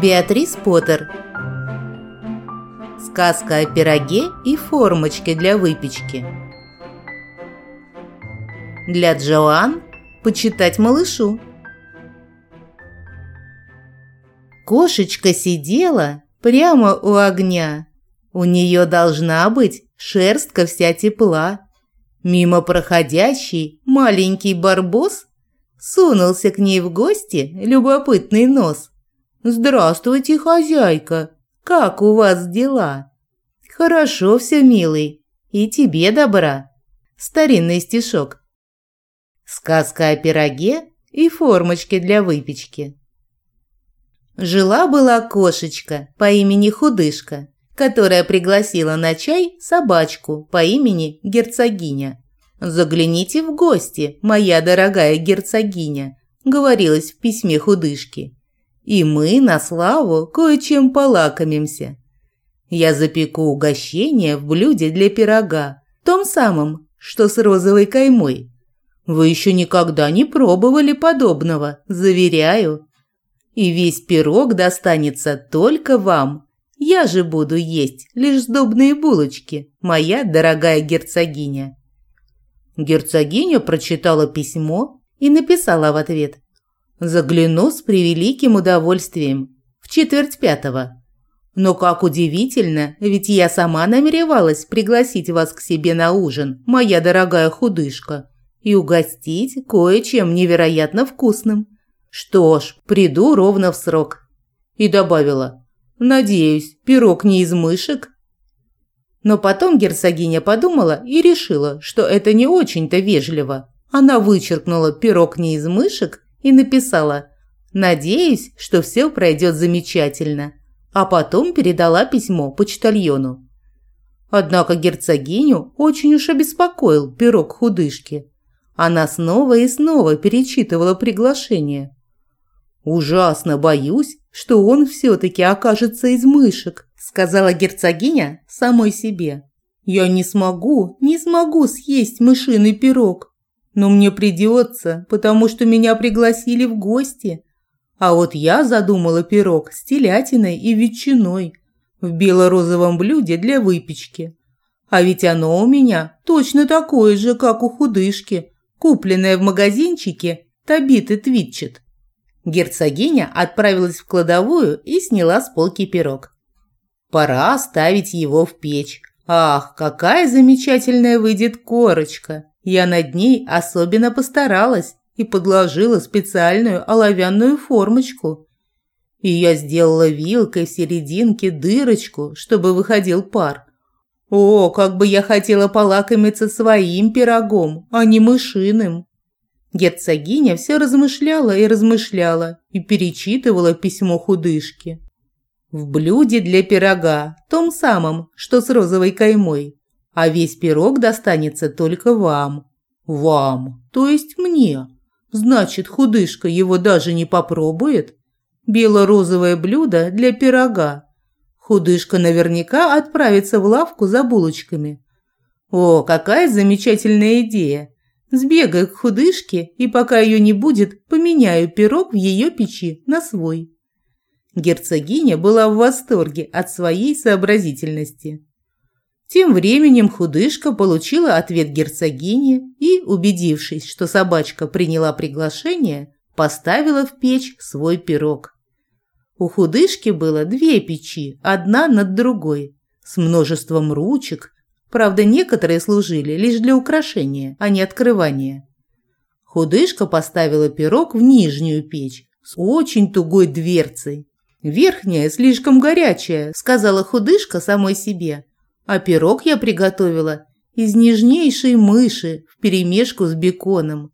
Беатрис Поттер Сказка о пироге и формочке для выпечки Для Джоан почитать малышу Кошечка сидела прямо у огня. У нее должна быть шерстка вся тепла. Мимо проходящий маленький барбос сунулся к ней в гости любопытный нос – «Здравствуйте, хозяйка! Как у вас дела?» «Хорошо все, милый. И тебе добра». Старинный стишок. Сказка о пироге и формочке для выпечки. Жила-была кошечка по имени Худышка, которая пригласила на чай собачку по имени Герцогиня. «Загляните в гости, моя дорогая герцогиня», говорилось в письме Худышки и мы на славу кое-чем полакомимся. Я запеку угощение в блюде для пирога, том самом, что с розовой каймой. Вы еще никогда не пробовали подобного, заверяю. И весь пирог достанется только вам. Я же буду есть лишь сдобные булочки, моя дорогая герцогиня. Герцогиня прочитала письмо и написала в ответ – Загляну с превеликим удовольствием. В четверть пятого. Но как удивительно, ведь я сама намеревалась пригласить вас к себе на ужин, моя дорогая худышка, и угостить кое-чем невероятно вкусным. Что ж, приду ровно в срок. И добавила, надеюсь, пирог не из мышек? Но потом герцогиня подумала и решила, что это не очень-то вежливо. Она вычеркнула пирог не из мышек и написала «Надеюсь, что все пройдет замечательно», а потом передала письмо почтальону. Однако герцогиню очень уж обеспокоил пирог худышки. Она снова и снова перечитывала приглашение. «Ужасно боюсь, что он все-таки окажется из мышек», сказала герцогиня самой себе. «Я не смогу, не смогу съесть мышиный пирог. Но мне придется, потому что меня пригласили в гости. А вот я задумала пирог с телятиной и ветчиной в бело-розовом блюде для выпечки. А ведь оно у меня точно такое же, как у худышки, купленное в магазинчике Табиты Твитчет. Герцогиня отправилась в кладовую и сняла с полки пирог. Пора ставить его в печь. Ах, какая замечательная выйдет корочка! Я над ней особенно постаралась и подложила специальную оловянную формочку. И я сделала вилкой в серединке дырочку, чтобы выходил пар. О, как бы я хотела полакомиться своим пирогом, а не мышиным. Герцогиня все размышляла и размышляла и перечитывала письмо худышки. В блюде для пирога, том самом, что с розовой каймой, а весь пирог достанется только вам. Вам, то есть мне. Значит, худышка его даже не попробует? Бело-розовое блюдо для пирога. Худышка наверняка отправится в лавку за булочками. О, какая замечательная идея. Сбегаю к худышке, и пока ее не будет, поменяю пирог в ее печи на свой. Герцогиня была в восторге от своей сообразительности. Тем временем худышка получила ответ герцогини и, убедившись, что собачка приняла приглашение, поставила в печь свой пирог. У худышки было две печи, одна над другой, с множеством ручек, правда, некоторые служили лишь для украшения, а не открывания. Худышка поставила пирог в нижнюю печь с очень тугой дверцей. «Верхняя слишком горячая», – сказала худышка самой себе а пирог я приготовила из нежнейшей мыши вперемешку с беконом.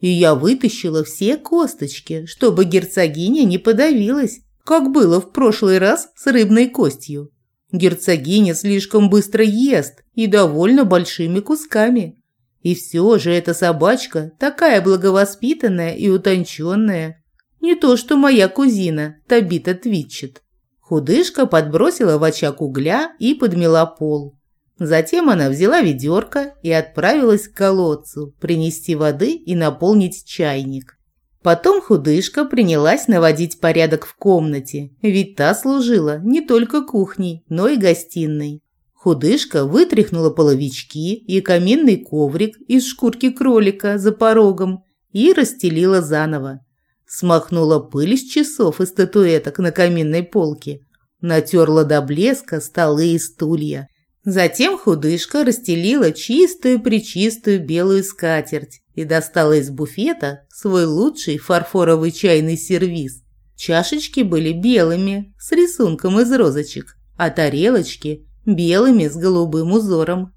И я вытащила все косточки, чтобы герцогиня не подавилась, как было в прошлый раз с рыбной костью. Герцогиня слишком быстро ест и довольно большими кусками. И все же эта собачка такая благовоспитанная и утонченная. Не то что моя кузина Табита Твитчет. Худышка подбросила в очаг угля и подмела пол. Затем она взяла ведерко и отправилась к колодцу принести воды и наполнить чайник. Потом худышка принялась наводить порядок в комнате, ведь та служила не только кухней, но и гостиной. Худышка вытряхнула половички и каминный коврик из шкурки кролика за порогом и расстелила заново. Смахнула пыль с часов и статуэток на каминной полке, натерла до блеска столы и стулья. Затем худышка расстелила чистую-пречистую белую скатерть и достала из буфета свой лучший фарфоровый чайный сервиз. Чашечки были белыми, с рисунком из розочек, а тарелочки – белыми с голубым узором.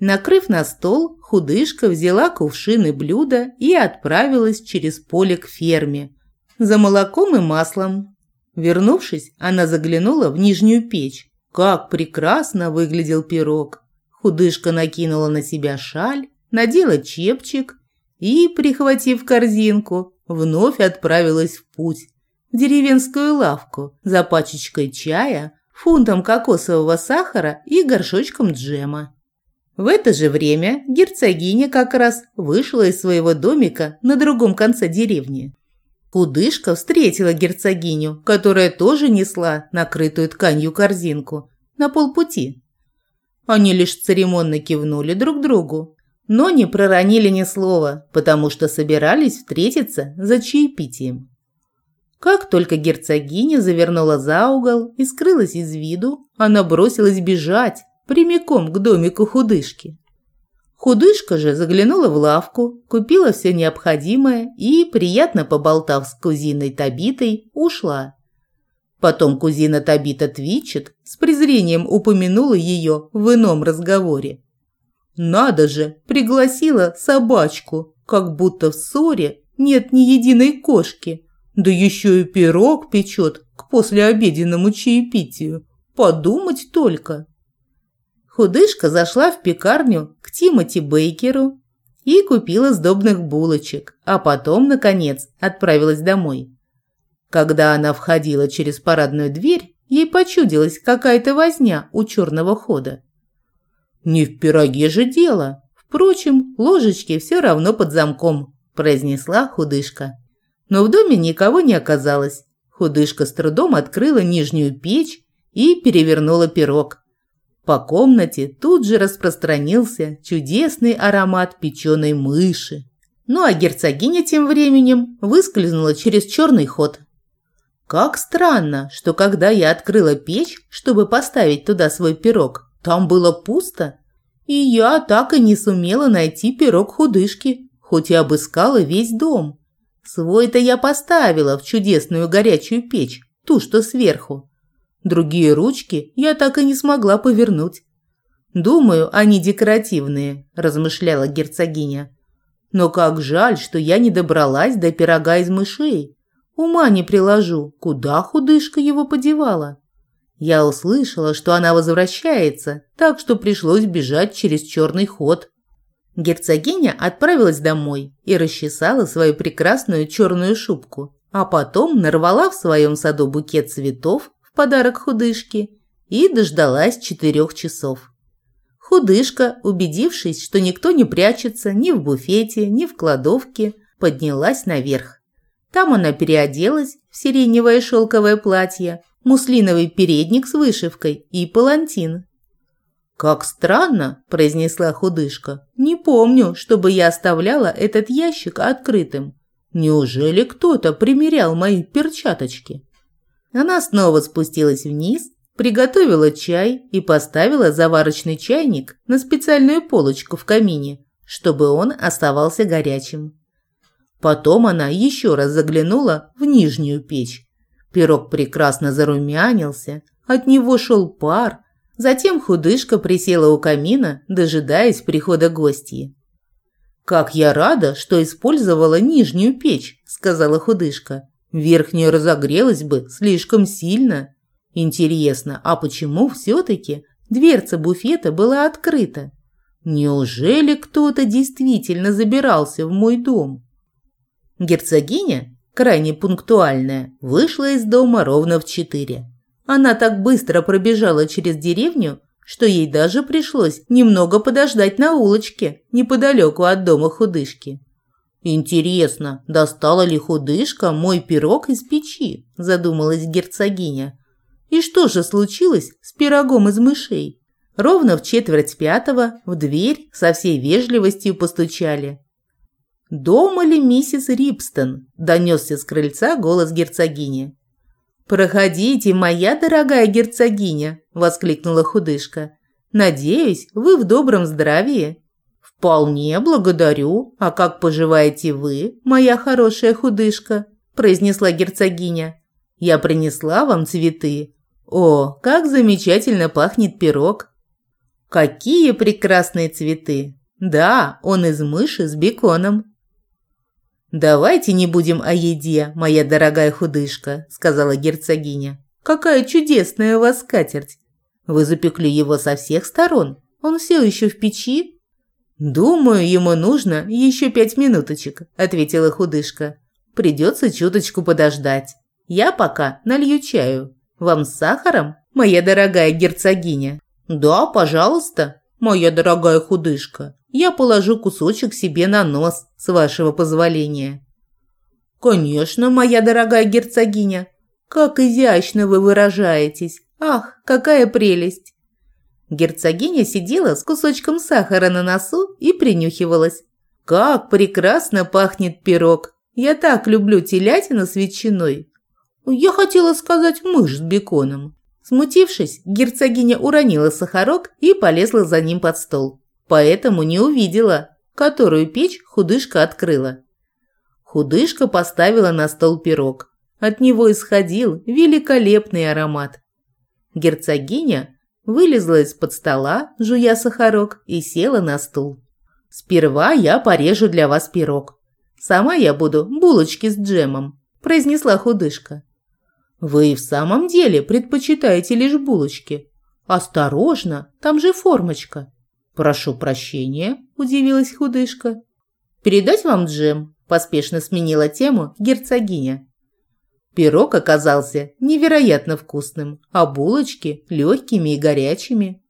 Накрыв на стол, худышка взяла кувшин и блюдо и отправилась через поле к ферме за молоком и маслом. Вернувшись, она заглянула в нижнюю печь. Как прекрасно выглядел пирог! Худышка накинула на себя шаль, надела чепчик и, прихватив корзинку, вновь отправилась в путь в деревенскую лавку за пачечкой чая, фунтом кокосового сахара и горшочком джема. В это же время герцогиня как раз вышла из своего домика на другом конце деревни. Худышка встретила герцогиню, которая тоже несла накрытую тканью корзинку на полпути. Они лишь церемонно кивнули друг другу, но не проронили ни слова, потому что собирались встретиться за чаепитием. Как только герцогиня завернула за угол и скрылась из виду, она бросилась бежать прямиком к домику худышки. Худышка же заглянула в лавку, купила все необходимое и, приятно поболтав с кузиной Табитой, ушла. Потом кузина Табита Твичет с презрением упомянула ее в ином разговоре. Надо же, пригласила собачку, как будто в ссоре нет ни единой кошки. Да еще и пирог печет к послеобеденному чаепитию. Подумать только. Худышка зашла в пекарню к Тимоти Бейкеру и купила сдобных булочек, а потом, наконец, отправилась домой. Когда она входила через парадную дверь, ей почудилась какая-то возня у черного хода. «Не в пироге же дело. Впрочем, ложечки все равно под замком», – произнесла худышка. Но в доме никого не оказалось. Худышка с трудом открыла нижнюю печь и перевернула пирог. По комнате тут же распространился чудесный аромат печеной мыши. Ну а герцогиня тем временем выскользнула через черный ход. Как странно, что когда я открыла печь, чтобы поставить туда свой пирог, там было пусто. И я так и не сумела найти пирог худышки, хоть и обыскала весь дом. Свой-то я поставила в чудесную горячую печь, ту, что сверху. Другие ручки я так и не смогла повернуть. «Думаю, они декоративные», – размышляла герцогиня. «Но как жаль, что я не добралась до пирога из мышей. Ума не приложу, куда худышка его подевала». Я услышала, что она возвращается, так что пришлось бежать через черный ход. Герцогиня отправилась домой и расчесала свою прекрасную черную шубку, а потом нарвала в своем саду букет цветов подарок худышке и дождалась четырех часов. Худышка, убедившись, что никто не прячется ни в буфете, ни в кладовке, поднялась наверх. Там она переоделась в сиреневое шелковое платье, муслиновый передник с вышивкой и палантин. «Как странно», – произнесла худышка. «Не помню, чтобы я оставляла этот ящик открытым. Неужели кто-то примерял мои перчаточки?» Она снова спустилась вниз, приготовила чай и поставила заварочный чайник на специальную полочку в камине, чтобы он оставался горячим. Потом она еще раз заглянула в нижнюю печь. Пирог прекрасно зарумянился, от него шел пар. Затем худышка присела у камина, дожидаясь прихода гостей. «Как я рада, что использовала нижнюю печь», – сказала худышка. Верхняя разогрелась бы слишком сильно. Интересно, а почему все-таки дверца буфета была открыта? Неужели кто-то действительно забирался в мой дом? Герцогиня, крайне пунктуальная, вышла из дома ровно в четыре. Она так быстро пробежала через деревню, что ей даже пришлось немного подождать на улочке, неподалеку от дома худышки. Интересно, достала ли худышка мой пирог из печи, задумалась герцогиня. И что же случилось с пирогом из мышей? Ровно в четверть пятого в дверь со всей вежливостью постучали. «Дома ли миссис Рипстон?» – донесся с крыльца голос герцогини. «Проходите, моя дорогая герцогиня!» – воскликнула худышка. «Надеюсь, вы в добром здравии?» «Вполне благодарю. А как поживаете вы, моя хорошая худышка?» – произнесла герцогиня. «Я принесла вам цветы. О, как замечательно пахнет пирог!» Какие прекрасные цветы! Да, он из мыши с беконом. «Давайте не будем о еде, моя дорогая худышка», – сказала герцогиня. «Какая чудесная у вас скатерть! Вы запекли его со всех сторон? Он все еще в печи?» «Думаю, ему нужно еще пять минуточек», – ответила худышка. «Придется чуточку подождать. Я пока налью чаю. Вам с сахаром, моя дорогая герцогиня?» «Да, пожалуйста, моя дорогая худышка. Я положу кусочек себе на нос, с вашего позволения». «Конечно, моя дорогая герцогиня. Как изящно вы выражаетесь. Ах, какая прелесть!» Герцогиня сидела с кусочком сахара на носу и принюхивалась. «Как прекрасно пахнет пирог! Я так люблю телятину с ветчиной!» «Я хотела сказать мышь с беконом». Смутившись, герцогиня уронила сахарок и полезла за ним под стол. Поэтому не увидела, которую печь худышка открыла. Худышка поставила на стол пирог. От него исходил великолепный аромат. Герцогиня вылезла из-под стола, жуя сахарок, и села на стул. «Сперва я порежу для вас пирог. Сама я буду булочки с джемом», – произнесла худышка. Вы в самом деле предпочитаете лишь булочки. Осторожно, там же формочка. Прошу прощения, удивилась худышка. Передать вам джем? Поспешно сменила тему герцогиня. Пирог оказался невероятно вкусным, а булочки легкими и горячими.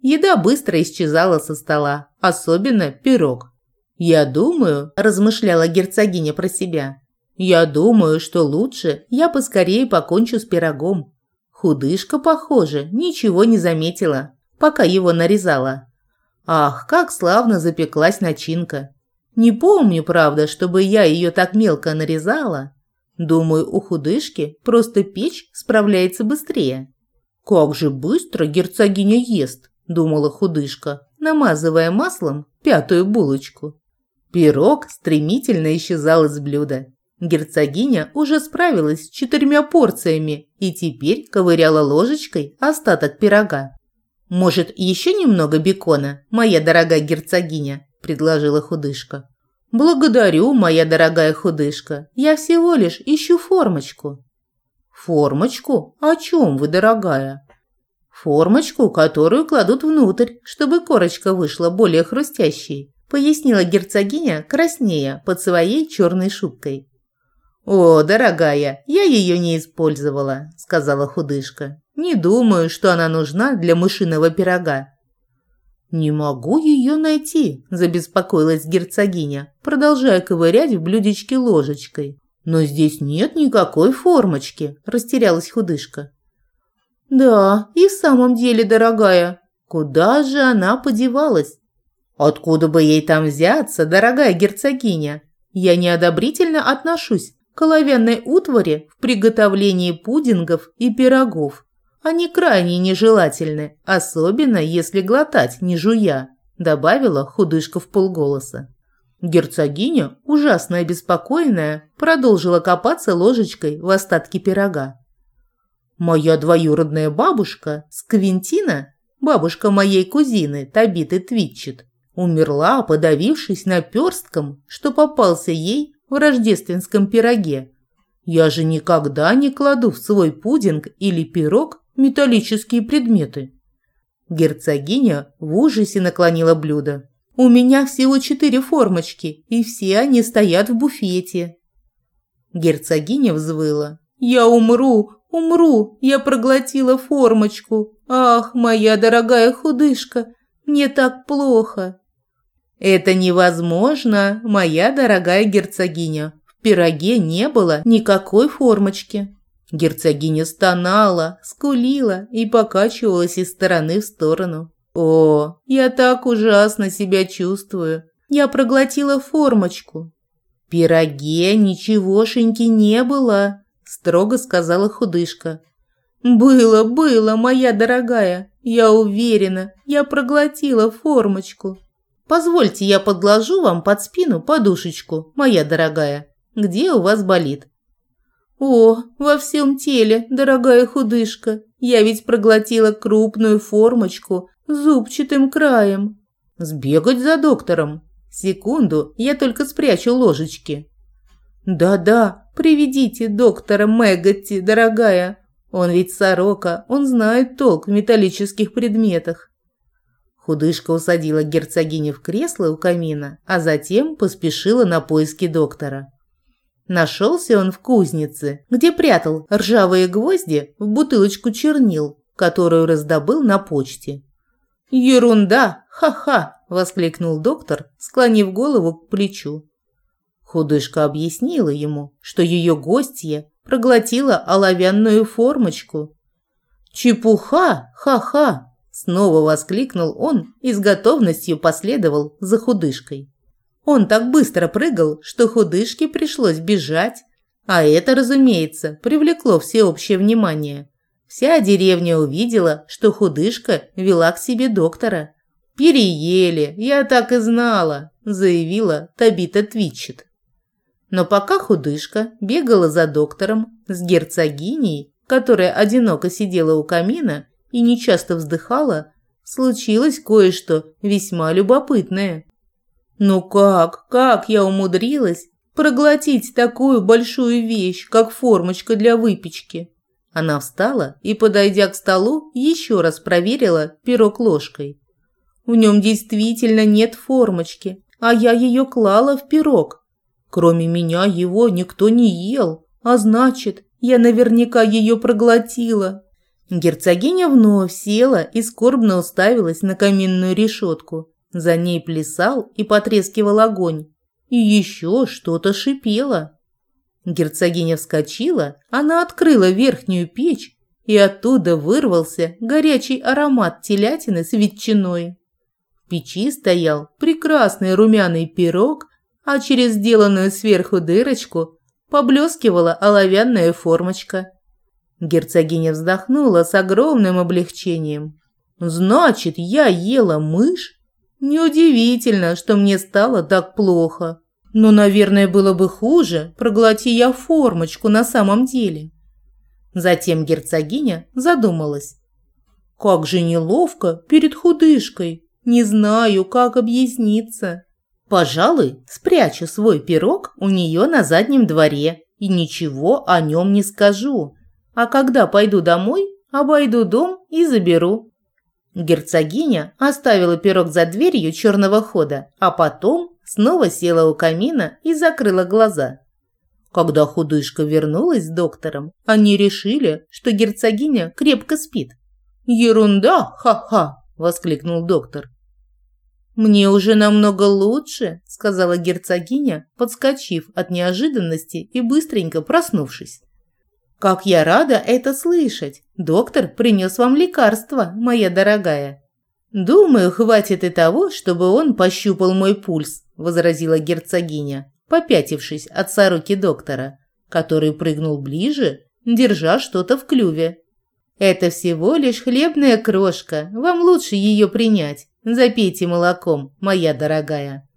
Еда быстро исчезала со стола, особенно пирог. «Я думаю», – размышляла герцогиня про себя, я думаю, что лучше я поскорее покончу с пирогом. Худышка, похоже, ничего не заметила, пока его нарезала. Ах, как славно запеклась начинка. Не помню, правда, чтобы я ее так мелко нарезала. Думаю, у худышки просто печь справляется быстрее. Как же быстро герцогиня ест, думала худышка, намазывая маслом пятую булочку. Пирог стремительно исчезал из блюда. Герцогиня уже справилась с четырьмя порциями и теперь ковыряла ложечкой остаток пирога. «Может, еще немного бекона, моя дорогая герцогиня?» – предложила худышка. «Благодарю, моя дорогая худышка. Я всего лишь ищу формочку». «Формочку? О чем вы, дорогая?» «Формочку, которую кладут внутрь, чтобы корочка вышла более хрустящей», пояснила герцогиня краснея под своей черной шубкой. «О, дорогая, я ее не использовала», – сказала худышка. «Не думаю, что она нужна для мышиного пирога». «Не могу ее найти», – забеспокоилась герцогиня, продолжая ковырять в блюдечке ложечкой. «Но здесь нет никакой формочки», – растерялась худышка. «Да, и в самом деле, дорогая, куда же она подевалась?» «Откуда бы ей там взяться, дорогая герцогиня? Я неодобрительно отношусь к оловянной утвари в приготовлении пудингов и пирогов. Они крайне нежелательны, особенно если глотать не жуя, добавила худышка в полголоса. Герцогиня, ужасно обеспокоенная, продолжила копаться ложечкой в остатки пирога. Моя двоюродная бабушка, Сквинтина, бабушка моей кузины Табиты Твитчет, умерла, подавившись наперстком, что попался ей в рождественском пироге. Я же никогда не кладу в свой пудинг или пирог металлические предметы. Герцогиня в ужасе наклонила блюдо. У меня всего четыре формочки, и все они стоят в буфете. Герцогиня взвыла. «Я умру, умру, я проглотила формочку. Ах, моя дорогая худышка, мне так плохо». «Это невозможно, моя дорогая герцогиня. В пироге не было никакой формочки». Герцогиня стонала, скулила и покачивалась из стороны в сторону. «О, я так ужасно себя чувствую. Я проглотила формочку». «В пироге ничегошеньки не было», – строго сказала худышка. «Было, было, моя дорогая. Я уверена, я проглотила формочку». Позвольте, я подложу вам под спину подушечку, моя дорогая. Где у вас болит? О, во всем теле, дорогая худышка. Я ведь проглотила крупную формочку с зубчатым краем. Сбегать за доктором. Секунду, я только спрячу ложечки. Да-да, приведите доктора Мэгготти, дорогая. Он ведь сорока, он знает толк в металлических предметах. Худышка усадила герцогиню в кресло у камина, а затем поспешила на поиски доктора. Нашелся он в кузнице, где прятал ржавые гвозди в бутылочку чернил, которую раздобыл на почте. «Ерунда! Ха-ха!» – воскликнул доктор, склонив голову к плечу. Худышка объяснила ему, что ее гостья проглотила оловянную формочку. «Чепуха! Ха-ха!» Снова воскликнул он и с готовностью последовал за худышкой. Он так быстро прыгал, что худышке пришлось бежать, а это, разумеется, привлекло всеобщее внимание. Вся деревня увидела, что худышка вела к себе доктора. «Переели, я так и знала», – заявила Табита Твитчет. Но пока худышка бегала за доктором с герцогиней, которая одиноко сидела у камина и нечасто вздыхала, случилось кое-что весьма любопытное. Ну как, как я умудрилась проглотить такую большую вещь, как формочка для выпечки? Она встала и, подойдя к столу, еще раз проверила пирог ложкой. В нем действительно нет формочки, а я ее клала в пирог. Кроме меня его никто не ел, а значит, я наверняка ее проглотила. Герцогиня вновь села и скорбно уставилась на каминную решетку. За ней плясал и потрескивал огонь. И еще что-то шипело. Герцогиня вскочила, она открыла верхнюю печь, и оттуда вырвался горячий аромат телятины с ветчиной. В печи стоял прекрасный румяный пирог, а через сделанную сверху дырочку поблескивала оловянная формочка. Герцогиня вздохнула с огромным облегчением. «Значит, я ела мышь? Неудивительно, что мне стало так плохо. Но, наверное, было бы хуже, проглоти я формочку на самом деле». Затем герцогиня задумалась. «Как же неловко перед худышкой. Не знаю, как объясниться. Пожалуй, спрячу свой пирог у нее на заднем дворе и ничего о нем не скажу» А когда пойду домой, обойду дом и заберу. Герцогиня оставила пирог за дверью черного хода, а потом снова села у камина и закрыла глаза. Когда худышка вернулась с доктором, они решили, что герцогиня крепко спит. «Ерунда! Ха-ха!» – воскликнул доктор. «Мне уже намного лучше», – сказала герцогиня, подскочив от неожиданности и быстренько проснувшись. Как я рада это слышать. Доктор принес вам лекарство, моя дорогая. Думаю, хватит и того, чтобы он пощупал мой пульс, возразила герцогиня, попятившись от сороки доктора, который прыгнул ближе, держа что-то в клюве. Это всего лишь хлебная крошка. Вам лучше ее принять. Запейте молоком, моя дорогая.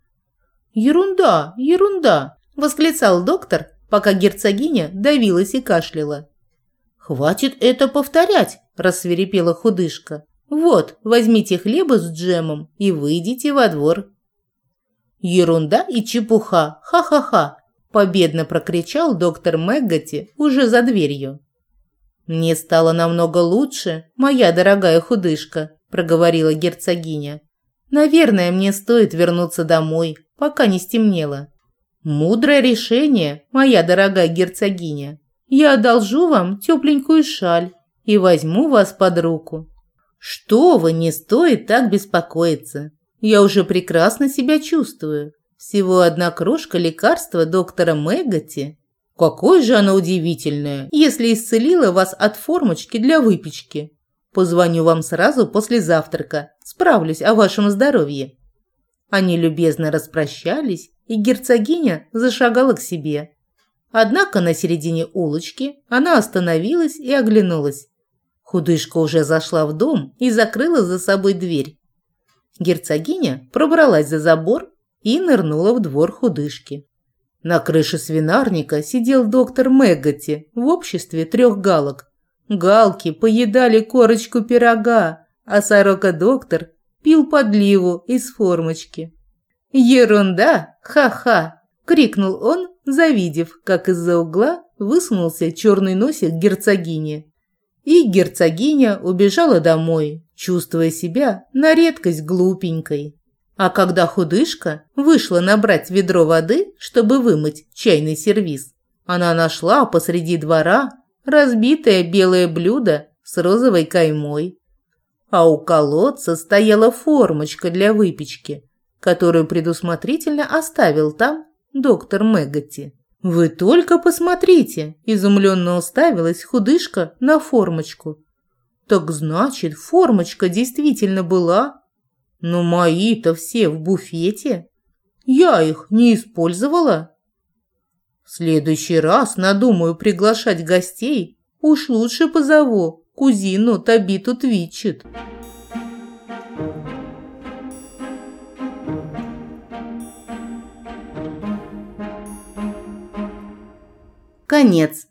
Ерунда, ерунда, восклицал доктор, пока герцогиня давилась и кашляла. «Хватит это повторять!» – рассверепела худышка. «Вот, возьмите хлеба с джемом и выйдите во двор». «Ерунда и чепуха! Ха-ха-ха!» – победно прокричал доктор Мэггати уже за дверью. «Мне стало намного лучше, моя дорогая худышка», – проговорила герцогиня. «Наверное, мне стоит вернуться домой, пока не стемнело». Мудрое решение, моя дорогая герцогиня. Я одолжу вам тепленькую шаль и возьму вас под руку. Что вы, не стоит так беспокоиться. Я уже прекрасно себя чувствую. Всего одна крошка лекарства доктора Мэггати. Какое же оно удивительное, если исцелило вас от формочки для выпечки. Позвоню вам сразу после завтрака, справлюсь о вашем здоровье. Они любезно распрощались, и герцогиня зашагала к себе. Однако на середине улочки она остановилась и оглянулась. Худышка уже зашла в дом и закрыла за собой дверь. Герцогиня пробралась за забор и нырнула в двор худышки. На крыше свинарника сидел доктор Мэггати в обществе трех галок. Галки поедали корочку пирога, а сорока-доктор пил подливу из формочки. «Ерунда! Ха-ха!» – крикнул он, завидев, как из-за угла высунулся черный носик герцогини. И герцогиня убежала домой, чувствуя себя на редкость глупенькой. А когда худышка вышла набрать ведро воды, чтобы вымыть чайный сервиз, она нашла посреди двора разбитое белое блюдо с розовой каймой. А у колодца стояла формочка для выпечки, которую предусмотрительно оставил там доктор Мэггати. «Вы только посмотрите!» – изумленно уставилась худышка на формочку. «Так значит, формочка действительно была но мои-то все в буфете. Я их не использовала. В следующий раз надумаю приглашать гостей. Уж лучше позову кузину Табиту Твитчет. Конец.